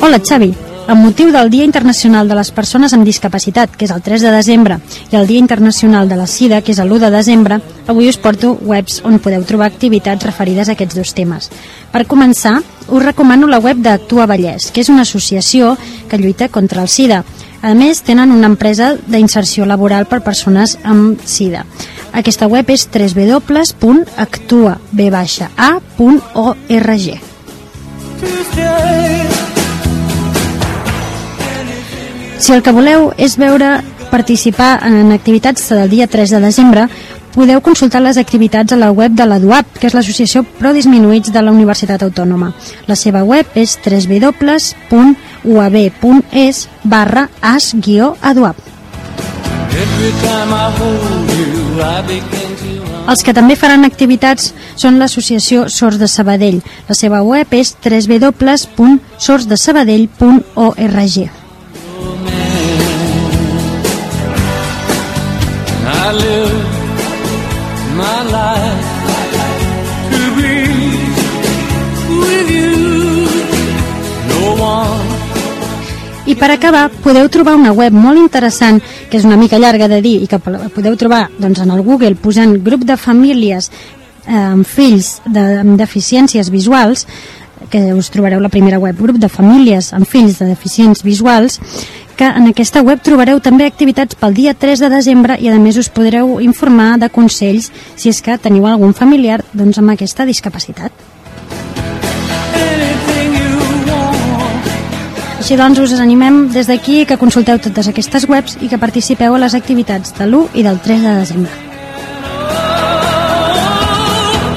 Hola, Xavi. Amb motiu del Dia Internacional de les Persones amb Discapacitat, que és el 3 de desembre, i el Dia Internacional de la Sida, que és l'1 de desembre, avui us porto webs on podeu trobar activitats referides a aquests dos temes. Per començar, us recomano la web d'Actua Vallès, que és una associació que lluita contra el Sida. A més, tenen una empresa d'inserció laboral per persones amb Sida. Aquesta web és www.actua.org. Si el que voleu és veure participar en activitats del dia 3 de desembre, podeu consultar les activitats a la web de la DUAP, que és l'Associació Pro Disminuïts de la Universitat Autònoma. La seva web és www.uab.es barra as-aduap. Every time I hold you, I begin to Els que també faran activitats són l'Associació Sords de Sabadell. La seva web és www.sordsdesabadell.org. I live my life I per acabar, podeu trobar una web molt interessant, que és una mica llarga de dir, i que podeu trobar doncs, en el Google posant grup de famílies eh, amb fills de, amb deficiències visuals, que us trobareu la primera web, grup de famílies amb fills de deficients visuals, que en aquesta web trobareu també activitats pel dia 3 de desembre i a més us podreu informar de consells si és que teniu algun familiar doncs, amb aquesta discapacitat. Així doncs us animem des d'aquí que consulteu totes aquestes webs i que participeu a les activitats de l'1 i del 3 de desembre.